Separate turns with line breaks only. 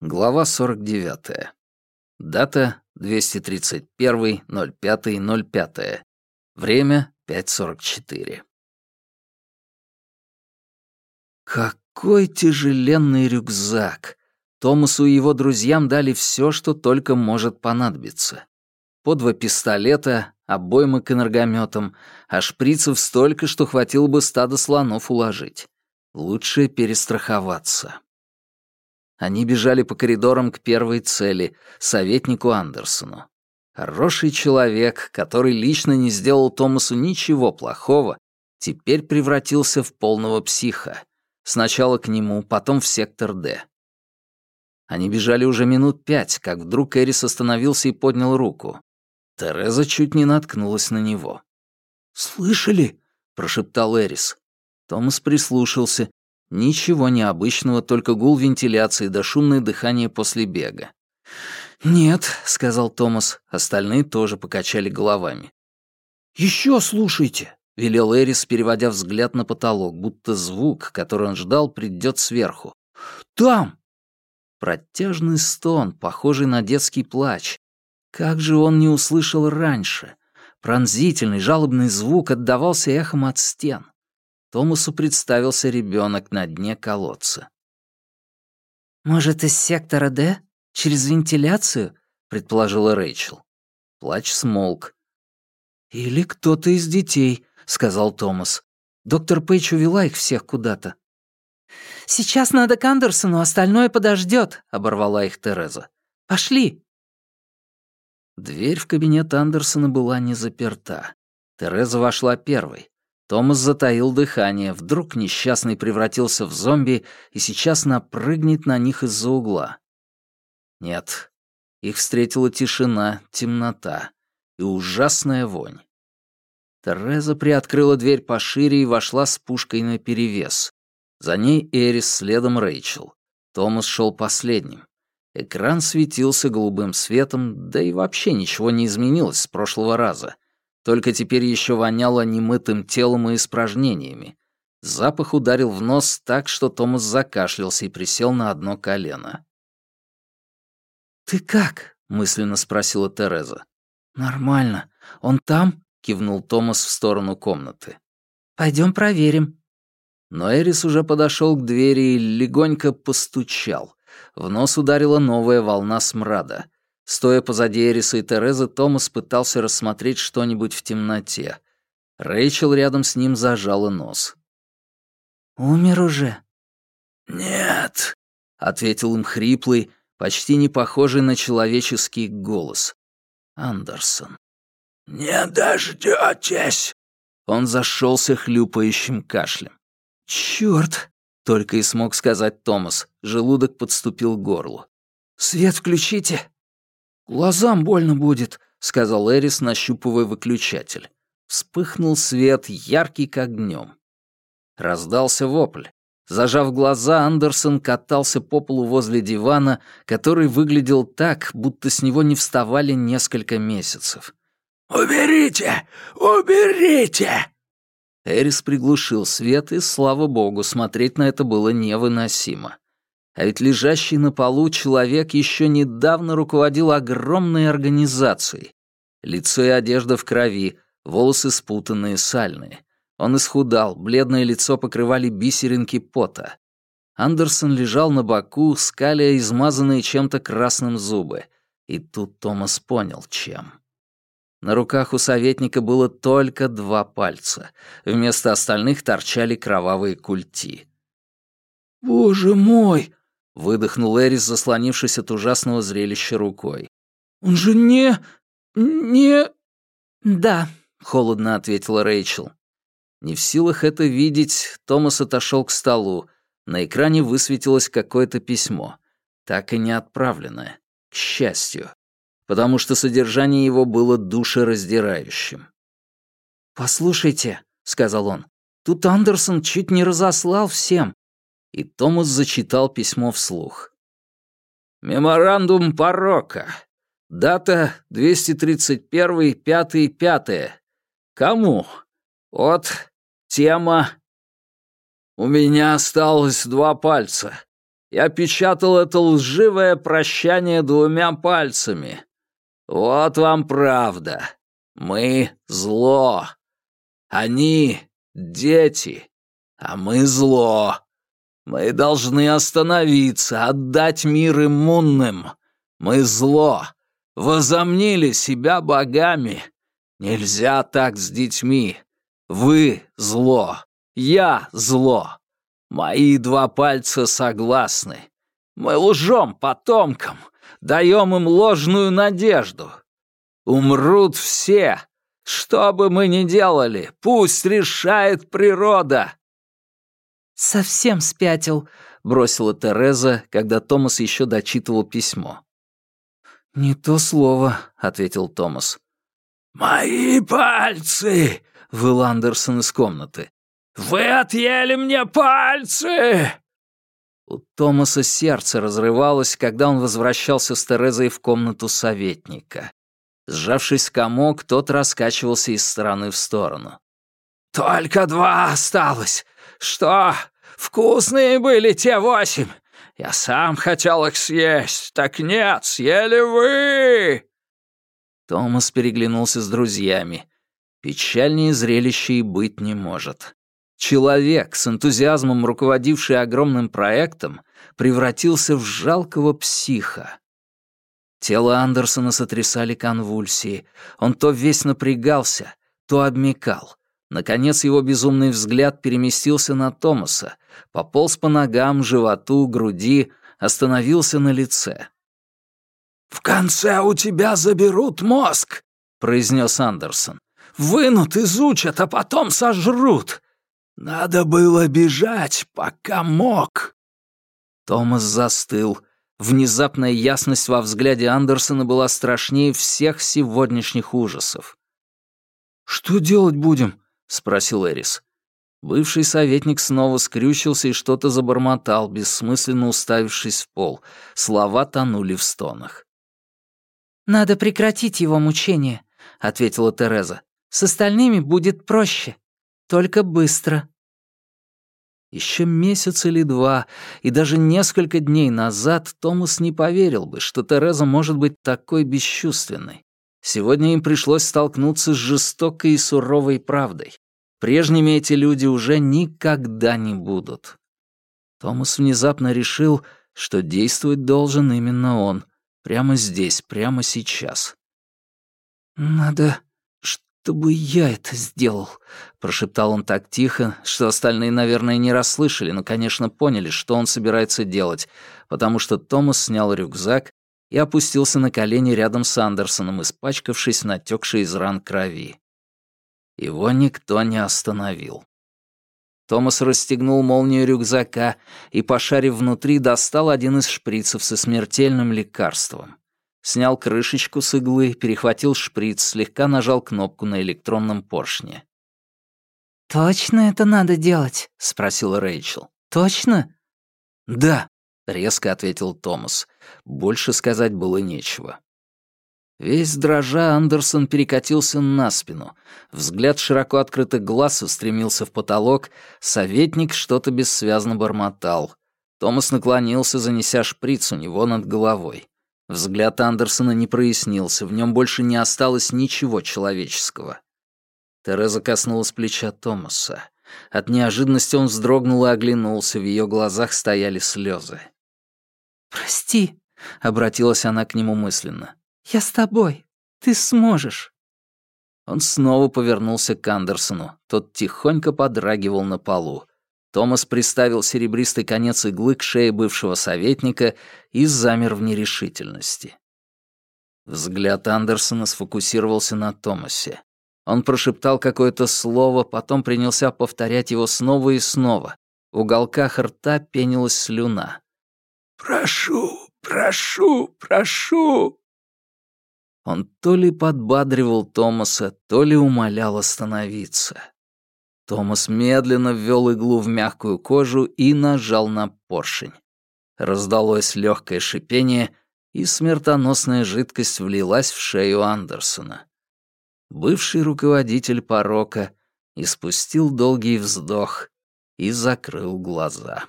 Глава 49. Дата 231.05.05. Время 5.44. Какой тяжеленный рюкзак! Томасу и его друзьям дали все, что только может понадобиться. По два пистолета, обоймы к энергометам, а шприцев столько, что хватило бы стада слонов уложить. Лучше перестраховаться. Они бежали по коридорам к первой цели — советнику Андерсону. Хороший человек, который лично не сделал Томасу ничего плохого, теперь превратился в полного психа. Сначала к нему, потом в сектор «Д». Они бежали уже минут пять, как вдруг Эрис остановился и поднял руку. Тереза чуть не наткнулась на него. «Слышали?» — прошептал Эрис. Томас прислушался. Ничего необычного, только гул вентиляции да шумное дыхание после бега. «Нет», — сказал Томас, остальные тоже покачали головами. «Еще слушайте», — велел Эрис, переводя взгляд на потолок, будто звук, который он ждал, придет сверху. «Там!» Протяжный стон, похожий на детский плач. Как же он не услышал раньше? Пронзительный, жалобный звук отдавался эхом от стен. Томасу представился ребенок на дне колодца.
«Может, из сектора Д? Через вентиляцию?» — предположила Рэйчел.
Плач смолк. «Или кто-то из детей», — сказал Томас. «Доктор Пейдж увела их всех куда-то».
«Сейчас надо к Андерсону, остальное подождет», — оборвала их Тереза. «Пошли».
Дверь в кабинет Андерсона была не заперта. Тереза вошла первой. Томас затаил дыхание, вдруг несчастный превратился в зомби и сейчас напрыгнет на них из-за угла. Нет, их встретила тишина, темнота и ужасная вонь. Тереза приоткрыла дверь пошире и вошла с пушкой наперевес. За ней Эрис, следом Рэйчел. Томас шел последним. Экран светился голубым светом, да и вообще ничего не изменилось с прошлого раза — только теперь еще воняло немытым телом и испражнениями. Запах ударил в нос так, что Томас закашлялся и присел на одно колено.
«Ты как?» — мысленно спросила Тереза. «Нормально. Он там?» — кивнул Томас в сторону комнаты. Пойдем проверим».
Но Эрис уже подошел к двери и легонько постучал. В нос ударила новая волна смрада. Стоя позади Эриса и Терезы, Томас пытался рассмотреть что-нибудь в темноте. Рэйчел рядом с ним зажала нос.
«Умер уже?»
«Нет», —
ответил им хриплый, почти не похожий на человеческий голос. Андерсон.
«Не дождётесь!»
Он зашелся хлюпающим кашлем.
«Чёрт!»
— только и смог сказать Томас. Желудок подступил к горлу.
«Свет включите!»
«Глазам больно будет», — сказал Эрис, нащупывая выключатель. Вспыхнул свет, яркий как днем. Раздался вопль. Зажав глаза, Андерсон катался по полу возле дивана, который выглядел так, будто с него не вставали несколько месяцев.
«Уберите! Уберите!»
Эрис приглушил свет, и, слава богу, смотреть на это было невыносимо. А ведь лежащий на полу человек еще недавно руководил огромной организацией. Лицо и одежда в крови, волосы спутанные, сальные. Он исхудал, бледное лицо покрывали бисеринки пота. Андерсон лежал на боку, скаля измазанные чем-то красным зубы. И тут Томас понял, чем. На руках у советника было только два пальца. Вместо остальных торчали кровавые культи.
«Боже мой!»
Выдохнул Эрис, заслонившись от ужасного зрелища рукой.
«Он же не... не...»
«Да», — холодно ответила Рэйчел. Не в силах это видеть, Томас отошел к столу. На экране высветилось какое-то письмо. Так и не отправленное. К счастью. Потому что содержание его было душераздирающим.
«Послушайте», — сказал он, — «тут Андерсон чуть не разослал всем
и Томас зачитал письмо вслух. «Меморандум порока. Дата 231-5-5. Кому? От. Тема. У меня осталось два пальца. Я печатал это лживое прощание двумя пальцами. Вот вам правда. Мы — зло. Они — дети, а мы — зло. Мы должны остановиться, отдать мир иммунным. Мы — зло. Возомнили себя богами. Нельзя так с детьми. Вы — зло. Я — зло. Мои два пальца согласны. Мы лжем потомкам, даем им ложную надежду. Умрут все. Что бы мы ни делали, пусть решает природа.
«Совсем спятил», — бросила Тереза, когда Томас еще дочитывал письмо.
«Не то слово», — ответил Томас.
«Мои пальцы!» — выл Андерсон из комнаты. «Вы отъели мне пальцы!»
У Томаса сердце разрывалось, когда он возвращался с Терезой в комнату советника. Сжавшись в комок, тот раскачивался из стороны в сторону.
«Только два осталось! Что? Вкусные были те восемь! Я сам хотел их съесть! Так нет, съели вы!»
Томас переглянулся с друзьями. Печальнее зрелища и быть не может. Человек, с энтузиазмом руководивший огромным проектом, превратился в жалкого психа. Тело Андерсона сотрясали конвульсии. Он то весь напрягался, то обмекал. Наконец его безумный взгляд переместился на Томаса, пополз по ногам, животу, груди, остановился на лице.
«В конце у тебя заберут мозг», — произнес Андерсон. «Вынут, изучат, а потом сожрут. Надо было бежать, пока мог».
Томас застыл. Внезапная ясность во взгляде Андерсона была страшнее всех сегодняшних ужасов. «Что делать будем?» — спросил Эрис. Бывший советник снова скрючился и что-то забормотал, бессмысленно уставившись в пол. Слова тонули в стонах.
«Надо прекратить его мучение», — ответила Тереза. «С остальными будет проще. Только быстро».
Еще месяц или два, и даже несколько дней назад Томас не поверил бы, что Тереза может быть такой бесчувственной. Сегодня им пришлось столкнуться с жестокой и суровой правдой. Прежними эти люди уже никогда не будут. Томас внезапно решил, что действовать должен именно он. Прямо здесь, прямо сейчас.
«Надо, чтобы я это сделал», — прошептал он так тихо, что остальные, наверное, не расслышали, но, конечно, поняли, что он собирается делать, потому что Томас снял рюкзак и опустился на колени рядом с Андерсоном, испачкавшись в натёкшей из ран крови. Его никто не остановил. Томас расстегнул молнию рюкзака и, пошарив внутри, достал один из шприцев со смертельным лекарством. Снял крышечку с иглы, перехватил шприц, слегка нажал кнопку на электронном поршне. «Точно это надо делать?» — спросила Рэйчел. «Точно?»
«Да», — резко ответил Томас. Больше сказать было нечего. Весь дрожа Андерсон перекатился на спину. Взгляд широко открытых глаз устремился в потолок. Советник что-то бессвязно бормотал. Томас наклонился, занеся шприц у него над головой. Взгляд Андерсона не прояснился, в нем больше не осталось ничего человеческого. Тереза коснулась плеча Томаса. От неожиданности он вздрогнул и оглянулся, в ее глазах стояли слезы.
«Прости», — обратилась она к нему мысленно. «Я с тобой. Ты сможешь».
Он снова повернулся к Андерсону. Тот тихонько подрагивал на полу. Томас приставил серебристый конец иглы к шее бывшего советника и замер в нерешительности. Взгляд Андерсона сфокусировался на Томасе. Он прошептал какое-то слово, потом принялся повторять его снова и снова. В уголках рта пенилась слюна.
«Прошу, прошу, прошу!»
Он то ли подбадривал Томаса, то ли умолял остановиться. Томас медленно ввел иглу в мягкую кожу и нажал на поршень. Раздалось легкое шипение, и смертоносная жидкость влилась в шею Андерсона. Бывший руководитель порока испустил долгий вздох и закрыл глаза.